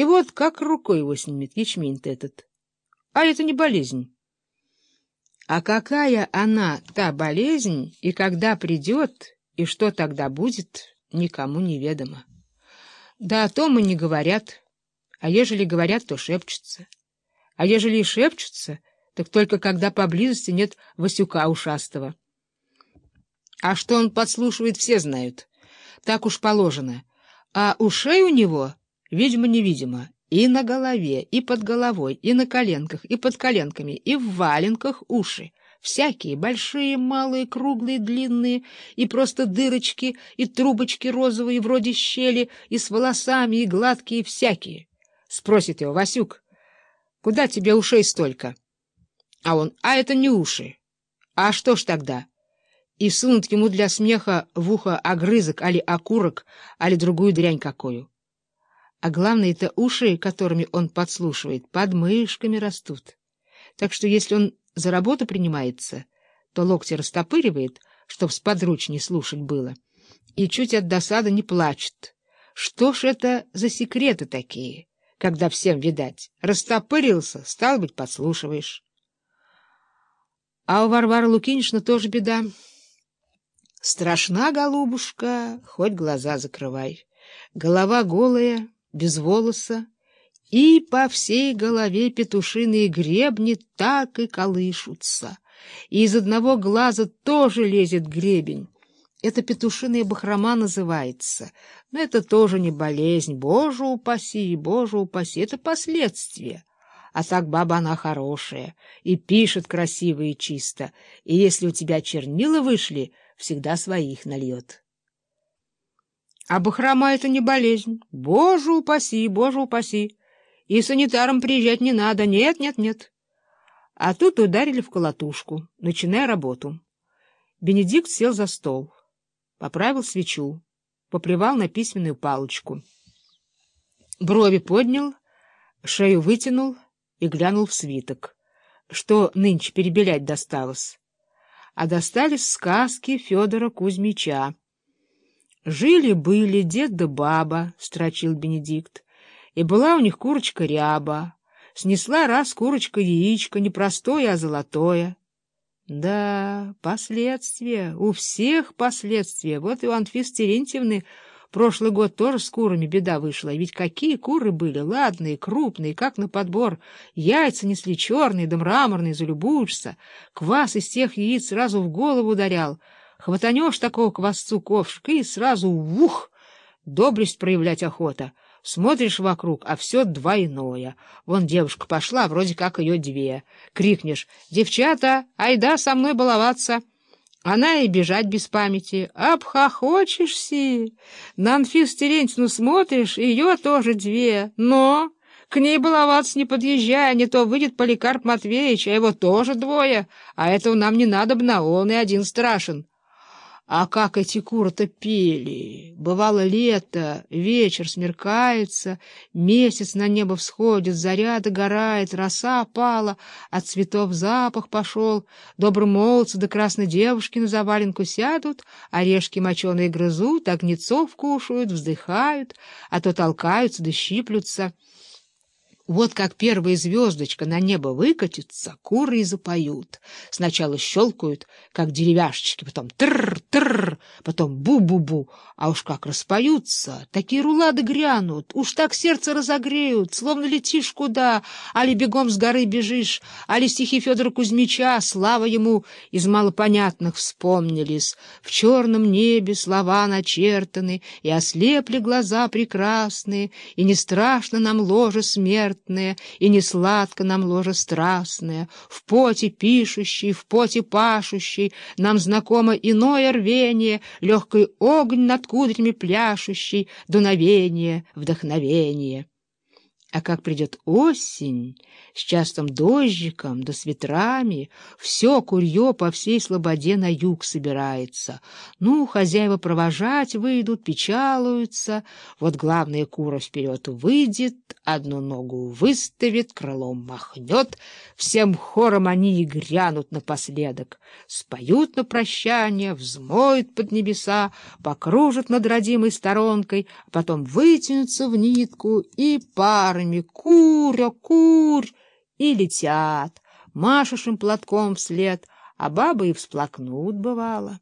И вот как рукой его снимет ячмень-то этот. А это не болезнь. А какая она, та болезнь, и когда придет, и что тогда будет, никому неведомо. Да о том и не говорят, а ежели говорят, то шепчутся. А ежели и шепчутся, так только когда поблизости нет Васюка ушастого. А что он подслушивает, все знают. Так уж положено. А ушей у него, видимо-невидимо, и на голове, и под головой, и на коленках, и под коленками, и в валенках уши. Всякие, большие, малые, круглые, длинные, и просто дырочки, и трубочки розовые, вроде щели, и с волосами, и гладкие, всякие. Спросит его, Васюк, куда тебе ушей столько? А он, а это не уши. А что ж тогда? И сунут ему для смеха в ухо огрызок, али окурок, али другую дрянь какую. А главное, это уши, которыми он подслушивает, под мышками растут. Так что если он за работу принимается, то локти растопыривает, чтоб сподручней слушать было, и чуть от досады не плачет. Что ж это за секреты такие, когда всем видать? Растопырился, стал быть, подслушиваешь. А у Варвары Лукинишна тоже беда. Страшна, голубушка, хоть глаза закрывай. Голова голая, без волоса, и по всей голове петушиные гребни так и колышутся, и из одного глаза тоже лезет гребень. Это петушиная бахрома называется, но это тоже не болезнь, боже упаси, боже упаси, это последствия. А так баба она хорошая, и пишет красиво и чисто, и если у тебя чернила вышли, всегда своих нальет. А бахрома — это не болезнь. Боже упаси, боже упаси. И санитарам приезжать не надо. Нет, нет, нет. А тут ударили в колотушку, начиная работу. Бенедикт сел за стол, поправил свечу, поплевал на письменную палочку. Брови поднял, шею вытянул и глянул в свиток, что нынче перебелять досталось. А достались сказки Федора Кузьмича. «Жили-были дед да баба», — строчил Бенедикт, — «и была у них курочка ряба. Снесла раз курочка яичко, не простое, а золотое». Да, последствия, у всех последствия. Вот и у Анфисы Терентьевны прошлый год тоже с курами беда вышла. Ведь какие куры были, ладные, крупные, как на подбор. Яйца несли черные да мраморные, залюбуешься. Квас из тех яиц сразу в голову ударял — Хватанешь такого квасцу ковшик и сразу ух! Доблесть проявлять охота. Смотришь вокруг, а все двойное. Вон девушка пошла, вроде как ее две. Крикнешь «Девчата, айда со мной баловаться!» Она и бежать без памяти. Обхохочешься. На Анфису Терентьевну смотришь, ее тоже две. Но к ней баловаться не подъезжай, не то выйдет Поликарп Матвеевич, а его тоже двое. А этого нам не надо надобно, он и один страшен. А как эти куры-то пели! Бывало лето, вечер смеркается, месяц на небо всходит, заря догорает, роса пала, от цветов запах пошел, добрые молодцы да красные девушки на заваленку сядут, орешки моченые грызут, огнецов кушают, вздыхают, а то толкаются да щиплются — вот как первая звездочка на небо выкатится, куры и запоют. Сначала щелкают, как деревяшечки, потом тр-тр, потом бу-бу-бу. А уж как распоются, такие рулады грянут, уж так сердце разогреют, словно летишь куда, али бегом с горы бежишь, али стихи Федора Кузьмича, слава ему, из малопонятных вспомнились. В черном небе слова начертаны, и ослепли глаза прекрасные, и не страшно нам ложе смерть, смертное, и не сладко нам ложе страстное, в поте пишущий, в поте пашущий, нам знакомо иное рвение, легкий огонь над кудрями пляшущий, дуновение, вдохновение. А как придет осень, с частым дождиком да с ветрами, все курье по всей слободе на юг собирается. Ну, хозяева провожать выйдут, печалуются. Вот главная кура вперед выйдет, одну ногу выставит, крылом махнет. Всем хором они и грянут напоследок. Споют на прощание, взмоют под небеса, покружат над родимой сторонкой, а потом вытянутся в нитку и пар парами «Куря, курь!» и летят, машешь им платком вслед, а бабы и всплакнут, бывало.